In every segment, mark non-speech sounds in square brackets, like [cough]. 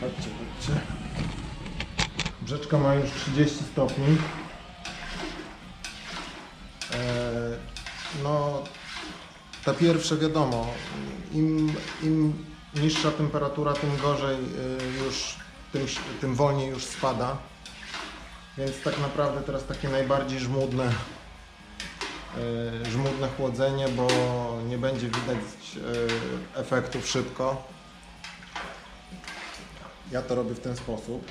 Chodźcie, chodźcie. Brzeczka ma już 30 stopni. E, no, te pierwsze wiadomo, im, im niższa temperatura, tym gorzej y, już, tym, tym wolniej już spada. Więc tak naprawdę teraz takie najbardziej żmudne, y, żmudne chłodzenie, bo nie będzie widać efektów szybko. Ja to robię w ten sposób.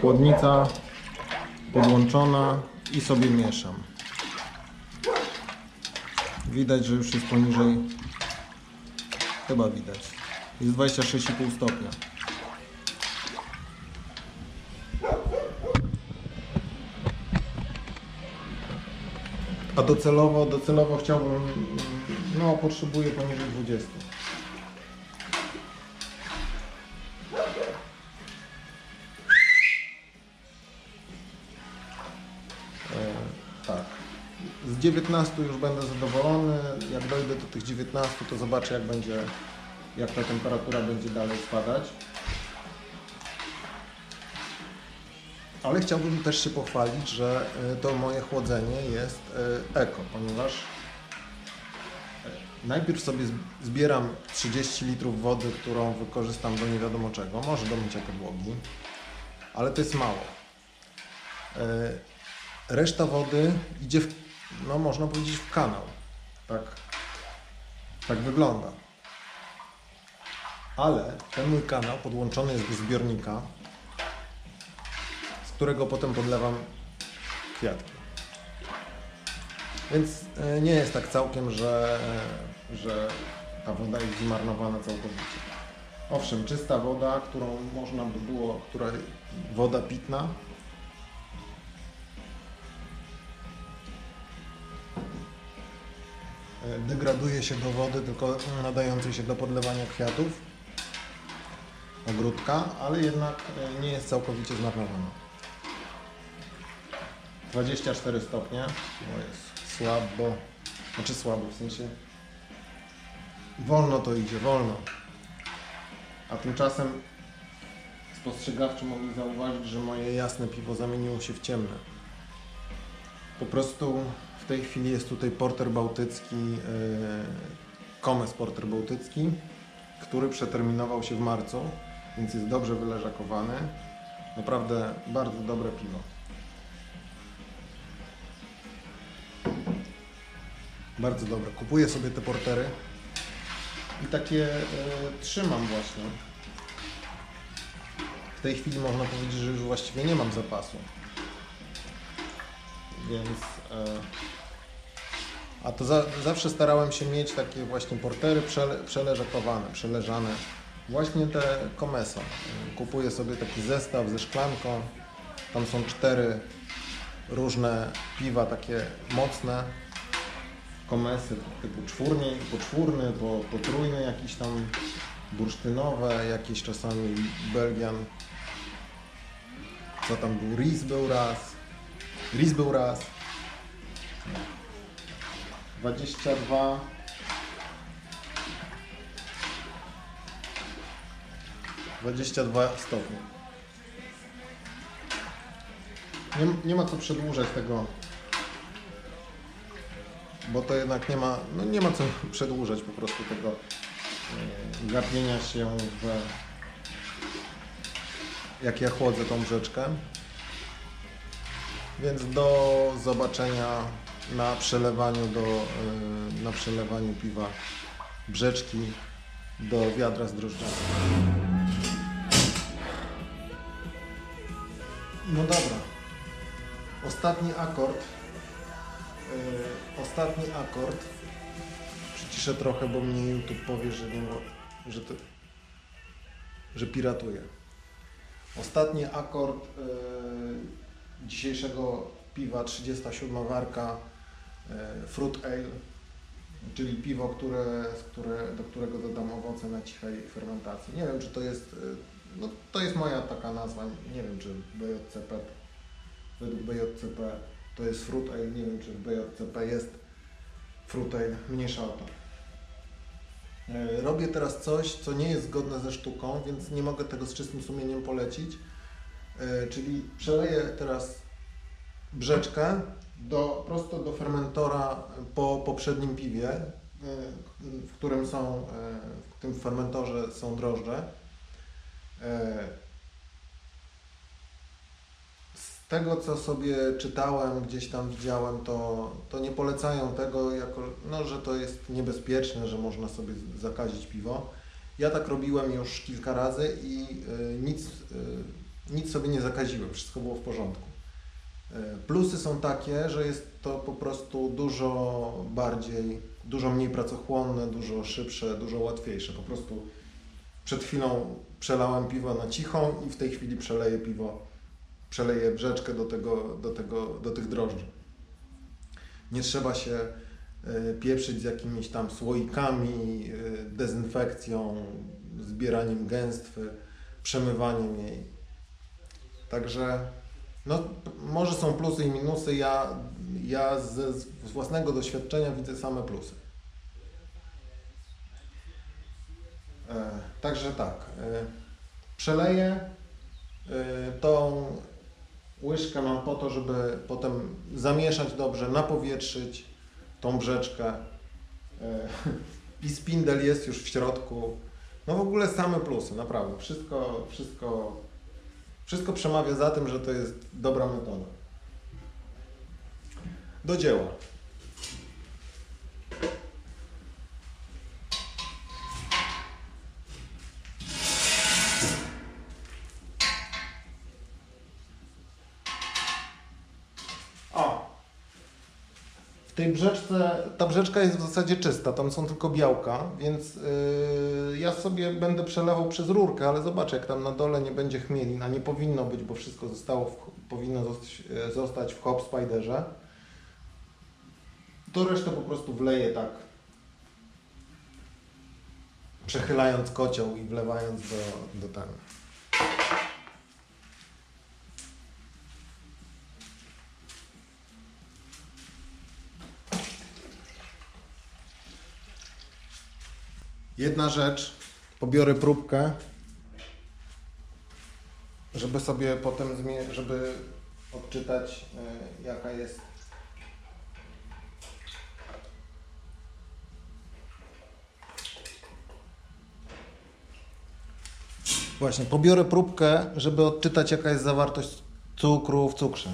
Chłodnica podłączona i sobie mieszam. Widać, że już jest poniżej, chyba widać, jest 26,5 stopnia. A docelowo, docelowo chciałbym, no potrzebuję poniżej 20. E, tak. Z 19 już będę zadowolony. Jak dojdę do tych 19, to zobaczę jak będzie, jak ta temperatura będzie dalej spadać. Ale chciałbym też się pochwalić, że e, to moje chłodzenie jest e, eko, ponieważ e, najpierw sobie zb- zbieram 30 litrów wody, którą wykorzystam do nie wiadomo czego, może do mycia podłogi, ale to jest mało. Reszta wody idzie, w, no można powiedzieć, w kanał. Tak, tak wygląda. Ale ten mój kanał podłączony jest do zbiornika, którego potem podlewam kwiatki. Więc e, nie jest tak całkiem, że, e, że ta woda jest zmarnowana całkowicie. Owszem, czysta woda, którą można by było, która woda pitna, e, degraduje się do wody tylko nadającej się do podlewania kwiatów, ogródka, ale jednak nie jest całkowicie zmarnowana. 24 stopnie, to jest słabo, znaczy słabo w sensie wolno to idzie, wolno. A tymczasem spostrzegawczy mogli zauważyć, że moje jasne piwo zamieniło się w ciemne. Po prostu w tej chwili jest tutaj porter bałtycki, yy, Komes porter bałtycki, który przeterminował się w marcu, więc jest dobrze wyleżakowany. Naprawdę bardzo dobre piwo. Bardzo dobre. Kupuję sobie te portery i takie e, trzymam właśnie. W tej chwili można powiedzieć, że już właściwie nie mam zapasu. Więc. E, a to za, zawsze starałem się mieć takie właśnie portery przele, przeleżakowane, przeleżane. Właśnie te Komeso. Kupuję sobie taki zestaw ze szklanką. Tam są cztery różne piwa, takie mocne. Komesy typu czwórny, poczwórny, po, potrójny, jakiś tam bursztynowe, jakieś czasami Belgian. Co tam był? Ris był raz. Ris był raz. 22. Dwadzieścia dwa stopnie. Nie, nie ma co przedłużać tego bo to jednak nie ma, no nie ma co przedłużać po prostu tego e, garnienia się w jak ja chłodzę tą brzeczkę. Więc do zobaczenia na przelewaniu do e, na przelewaniu piwa brzeczki do wiadra z drożdżami. No dobra. Ostatni akord ostatni akord. Przyciszę trochę, bo mnie YouTube powie, że nie mo- że to, że piratuje. Ostatni akord yy, dzisiejszego piwa 37 warka yy, Fruit Ale, czyli piwo, które, które, do którego dodam owoce na cichej fermentacji. Nie wiem, czy to jest, no to jest moja taka nazwa, nie wiem, czy BJCP, według BJCP To jest fruit ale nie wiem czy w BJCP jest fruit ale, mniejsza o to. E, Robię teraz coś, co nie jest zgodne ze sztuką, więc nie mogę tego z czystym sumieniem polecić. E, Czyli przeleję teraz brzeczkę do, prosto do fermentora po poprzednim piwie, e, w którym są, w tym fermentorze są drożdże. E, Z tego, co sobie czytałem, gdzieś tam widziałem, to, to nie polecają tego, jako, no, że to jest niebezpieczne, że można sobie zakazić piwo. Ja tak robiłem już kilka razy i y, nic, y, nic sobie nie zakaziłem, wszystko było w porządku. Y, plusy są takie, że jest to po prostu dużo bardziej, dużo mniej pracochłonne, dużo szybsze, dużo łatwiejsze. Po prostu przed chwilą przelałem piwo na cichą i w tej chwili przeleję piwo przeleję brzeczkę do, tego, do, tego, do tych drożdży. Nie trzeba się e, pieprzyć z jakimiś tam słoikami, e, dezynfekcją, zbieraniem gęstwy, przemywaniem jej. Także no, może są plusy i minusy. Ja, ja z, z własnego doświadczenia widzę same plusy. E, także tak. E, przeleję e, tą łyżkę mam po to, żeby potem zamieszać dobrze, napowietrzyć tą brzeczkę. E, [laughs] I spindel jest już w środku. No w ogóle same plusy, naprawdę. Wszystko, wszystko, wszystko przemawia za tym, że to jest dobra metoda. Do dzieła. W tej brzeczce, ta brzeczka jest w zasadzie czysta, tam są tylko białka, więc yy, ja sobie będę przelewał przez rurkę, ale zobaczę, jak tam na dole nie będzie chmielin, a nie powinno być, bo wszystko zostało w, powinno zostać, w hop spiderze. To resztę po prostu wleję tak, przechylając kocioł i wlewając do, do ten. Jedna rzecz, pobiorę próbkę, żeby sobie potem, żeby odczytać y, jaka jest Właśnie, pobiorę próbkę, żeby odczytać jaka jest zawartość cukru w cukrze.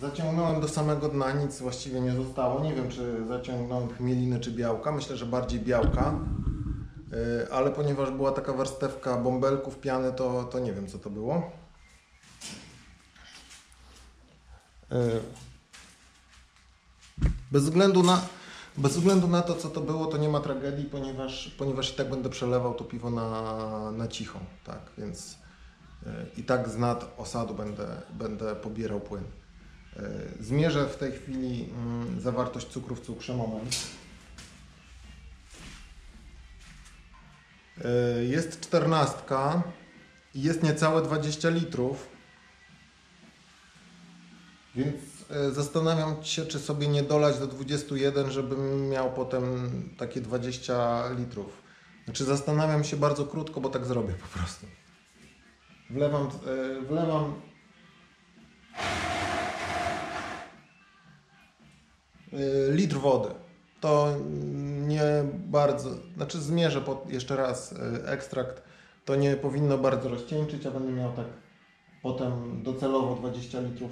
Zaciągnąłem do samego dna, nic właściwie nie zostało. Nie wiem, czy zaciągnąłem chmieliny czy białka. Myślę, że bardziej białka. Yy, Ale ponieważ była taka warstewka bąbelków, piany, to, to nie wiem, co to było. Yy. Bez względu na, bez względu na to, co to było, to nie ma tragedii, ponieważ, ponieważ i tak będę przelewał to piwo na, na cicho. Tak, więc yy, i tak z nad osadu będę, będę pobierał płyn. Yy, Zmierzę w tej chwili mm, zawartość cukru w cukrze. Moment. Yy, Jest czternastka i jest niecałe 20 litrów. Więc yy, zastanawiam się, czy sobie nie dolać do 21, żebym miał potem takie 20 litrów. Znaczy zastanawiam się bardzo krótko, bo tak zrobię po prostu. Wlewam, wlewam litr wody. To nie bardzo, znaczy zmierzę po, jeszcze raz y, ekstrakt. To nie powinno bardzo rozcieńczyć, a będę miał tak potem docelowo 20 litrów.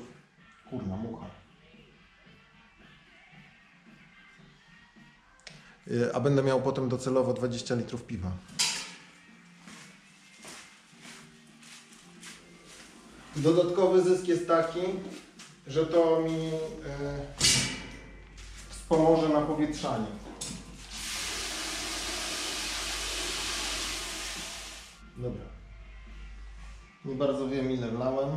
Kurna, mucha. Y, A będę miał potem docelowo 20 litrów piwa. Dodatkowy zysk jest taki, że to mi y, wspomoże na powietrzanie. Dobra. Nie bardzo wiem ile wlałem.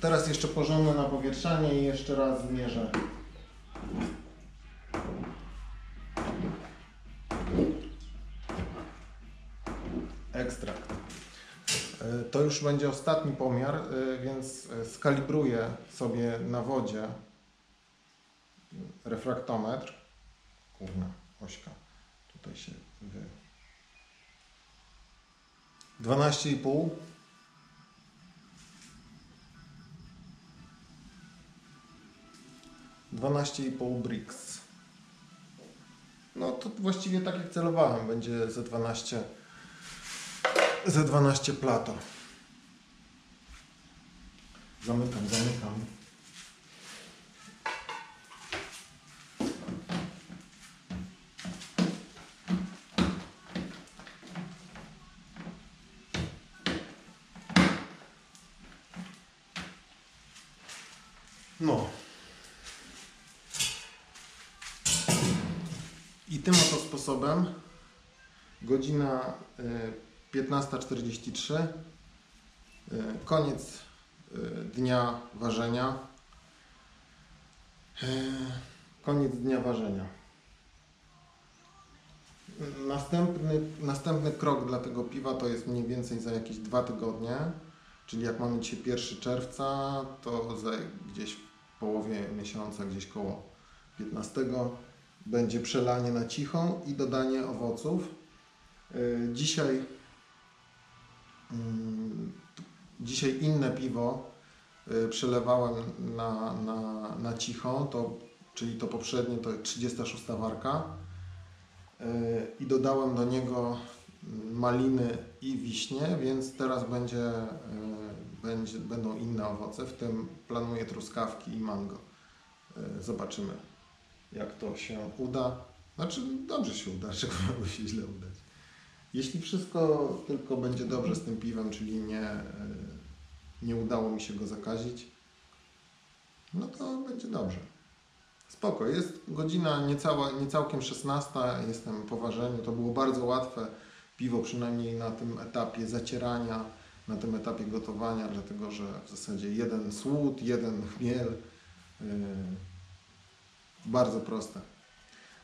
Teraz jeszcze porządne na powietrzanie i jeszcze raz zmierzę. Ekstrakt. E, To już będzie ostatni pomiar, y, więc y, skalibruję sobie na wodzie refraktometr. Kurna, ośka. Tutaj się wy... 12,5 12,5 bricks. No to właściwie tak jak celowałem, będzie ze 12 ze 12 plato. Zamykam, zamykam. No. I tym oto sposobem. Godzina y, 15.43 y, koniec y, dnia ważenia. Koniec dnia ważenia. Następny, następny krok dla tego piwa to jest mniej więcej za jakieś dwa tygodnie. Czyli jak mamy dzisiaj 1 czerwca to gdzieś w połowie miesiąca gdzieś koło 15 będzie przelanie na cichą i dodanie owoców. Y, Dzisiaj, mm, dzisiaj inne piwo y, przelewałem na, na, na cichą, to, czyli to poprzednie to 36 warka Y, i dodałem do niego mm, maliny i wiśnie, więc teraz będzie, będzie, będą inne owoce, w tym planuję truskawki i mango. Zobaczymy jak to się uda. Znaczy, dobrze się uda, [laughs] czego miało się źle udać. Jeśli wszystko tylko będzie dobrze z tym piwem, czyli nie, e, nie udało mi się go zakazić, no to będzie dobrze. Spoko, jest godzina niecała, niecałkiem 16, jestem po ważeniu. To było bardzo łatwe piwo, przynajmniej na tym etapie zacierania, na tym etapie gotowania, dlatego że w zasadzie jeden słód, jeden chmiel. Yy, bardzo proste.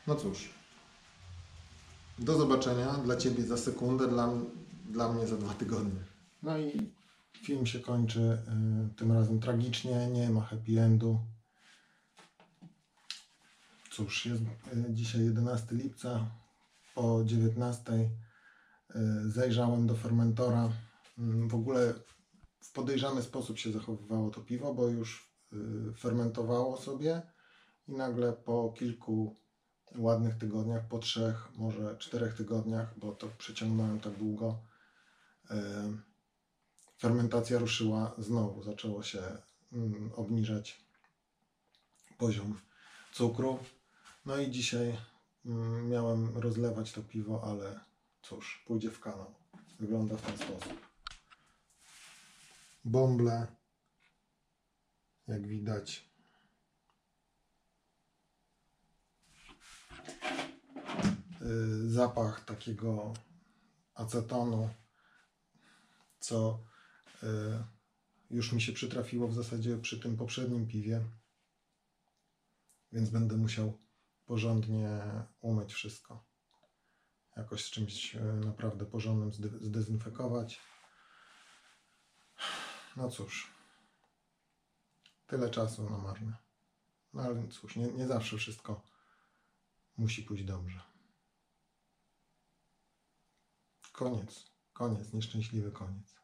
No cóż. Do zobaczenia dla Ciebie za sekundę, dla, dla mnie za dwa tygodnie. No i film się kończy y, tym razem tragicznie, nie ma happy endu. Cóż, jest y, dzisiaj 11 lipca, po 19 y, zajrzałem do fermentora. Y, W ogóle w podejrzany sposób się zachowywało to piwo, bo już y, fermentowało sobie i nagle po kilku ładnych tygodniach, po trzech, może czterech tygodniach, bo to przeciągnąłem tak długo, y, fermentacja ruszyła znowu, zaczęło się mm, obniżać poziom cukru. No i dzisiaj mm, miałem rozlewać to piwo, ale cóż, pójdzie w kanał. Wygląda w ten sposób. Bąble, jak widać. Zapach takiego acetonu, co y, już mi się przytrafiło w zasadzie przy tym poprzednim piwie, więc będę musiał porządnie umyć wszystko. Jakoś z czymś e, naprawdę porządnym zde- zdezynfekować. No cóż, tyle czasu na marne. No ale cóż, nie, nie zawsze wszystko musi pójść dobrze. Koniec, koniec, nieszczęśliwy koniec.